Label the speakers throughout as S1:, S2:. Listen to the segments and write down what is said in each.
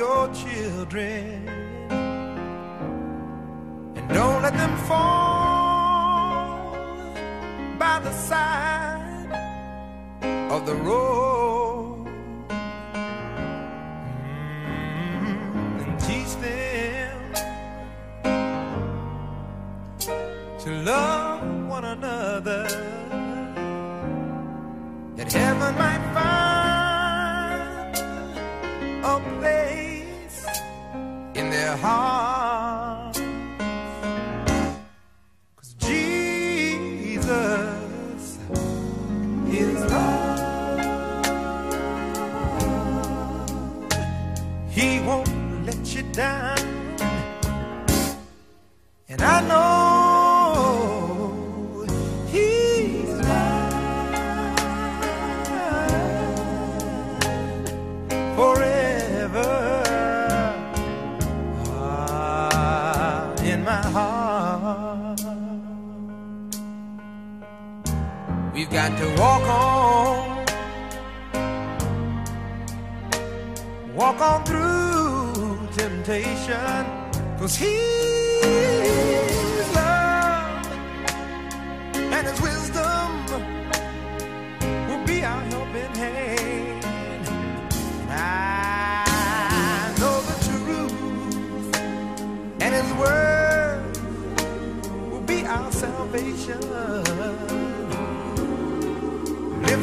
S1: children. And don't let them fall by the side of the road. Mm, And teach them to love one another that heaven might their. 'Cause Jesus is love. He won't let you down. And I know we've got to walk on, walk on through temptation, cause He's love and His wisdom will be our helping hand. I know the truth, and His word will be our salvation.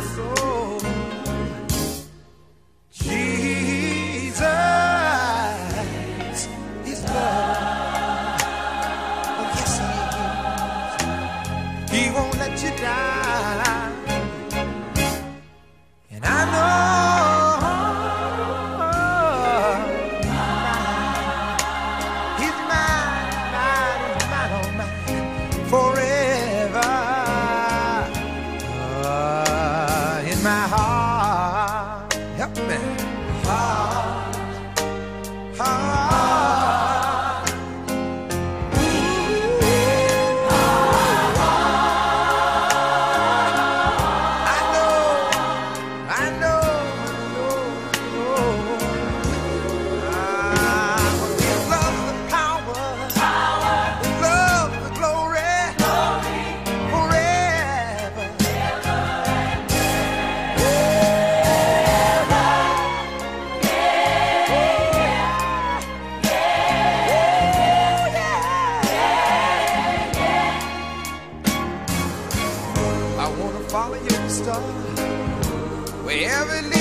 S1: my soul. Wherever